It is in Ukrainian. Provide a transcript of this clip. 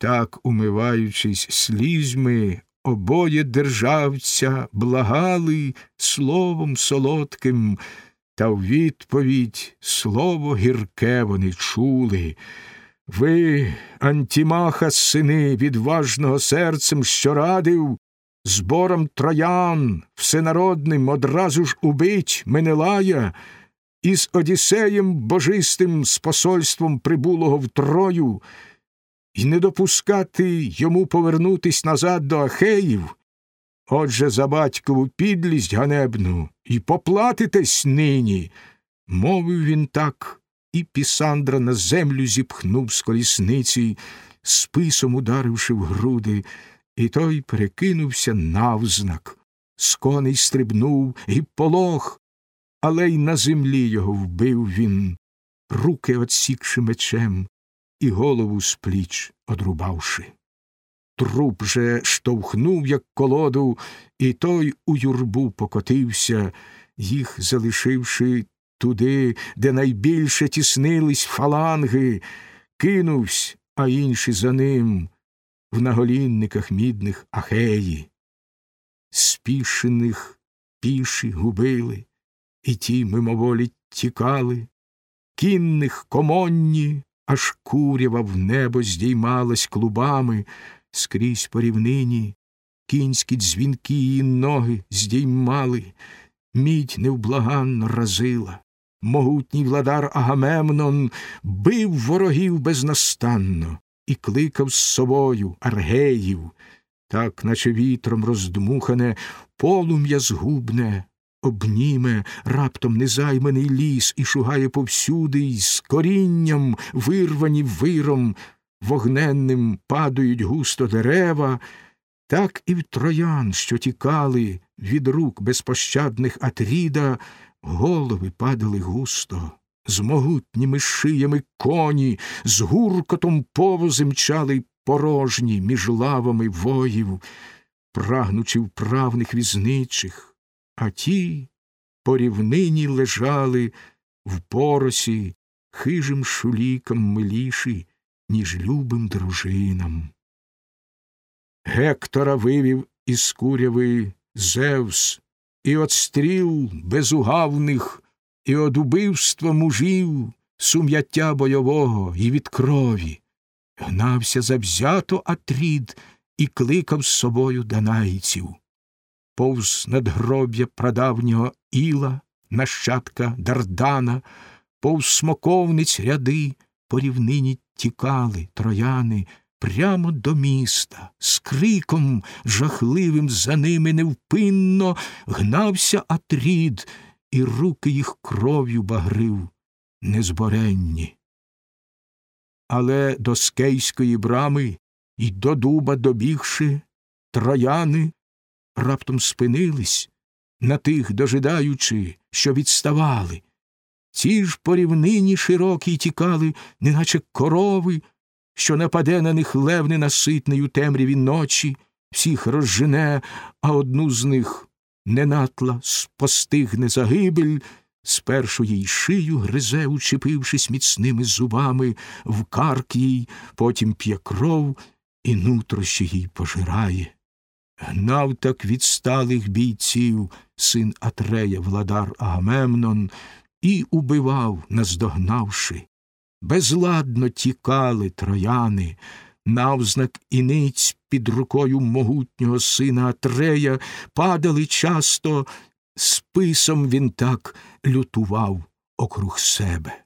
Так, умиваючись слізьми, обоє державця благали словом солодким, та в відповідь слово гірке вони чули. Ви, Антімаха, сини, відважного серцем, що радив, збором троян всенародним одразу ж убить Менелая, і з Одіссеєм божистим з посольством прибулого в Трою, і не допускати йому повернутись назад до Ахеїв. Отже, за батькову підлість ганебну і поплатитесь нині, мовив він так, і Пісандра на землю зіпхнув з колісниці, списом ударивши в груди, і той перекинувся навзнак. З коней стрибнув і полох, але й на землі його вбив він, руки отсікши мечем і голову з пліч одрубавши. Труп же штовхнув, як колоду, і той у юрбу покотився, їх залишивши туди, де найбільше тіснились фаланги, кинувсь, а інші за ним в наголінниках мідних ахеї. Спішених піші губили, і ті мимоволі тікали, кінних комонні, аж курява в небо здіймалась клубами. Скрізь по рівнині, кінські дзвінки її ноги здіймали, мідь невблаганно разила. Могутній владар Агамемнон бив ворогів безнастанно і кликав з собою аргеїв, так, наче вітром роздмухане, полум'я згубне, обніме раптом незайманий ліс і шугає повсюди, й з корінням, вирвані виром, вогненним падають густо дерева, так і в троян, що тікали від рук безпощадних Атріда, голови падали густо, з могутніми шиями коні, з гуркотом повози мчали порожні між лавами воїв, прагнучи вправних візничих, а ті по рівнині лежали в поросі хижим шулікам миліші, ніж любим дружинам. Гектора вивів із куряви Зевс, і от стріл безугавних, і од убивства мужів, сум'яття бойового і від крові. Гнався завзято Атрід і кликав з собою данайців. Повз надгроб'я прадавнього Іла, нащадка Дардана, повз смоковниць ряди по рівнині тікали трояни прямо до міста, з криком жахливим за ними невпинно гнався Атрід, і руки їх кров'ю багрив незборенні. Але до скейської брами і до дуба добігши, трояни раптом спинились, на тих дожидаючи, що відставали. Ці ж по рівнині широкій тікали, неначе корови, що нападе на них лев ненаситний у темряві ночі, всіх розжене, а одну з них ненатла спостигне загибель, спершу їй шию гризе, учепившись міцними зубами, в карк їй, потім п'є кров і нутрощі їй пожирає. Гнав так відсталих бійців син Атрея владар Агамемнон, і убивав, наздогнавши. Безладно тікали трояни, навзнак іниць під рукою могутнього сина Атрея падали часто, списом він так лютував округ себе.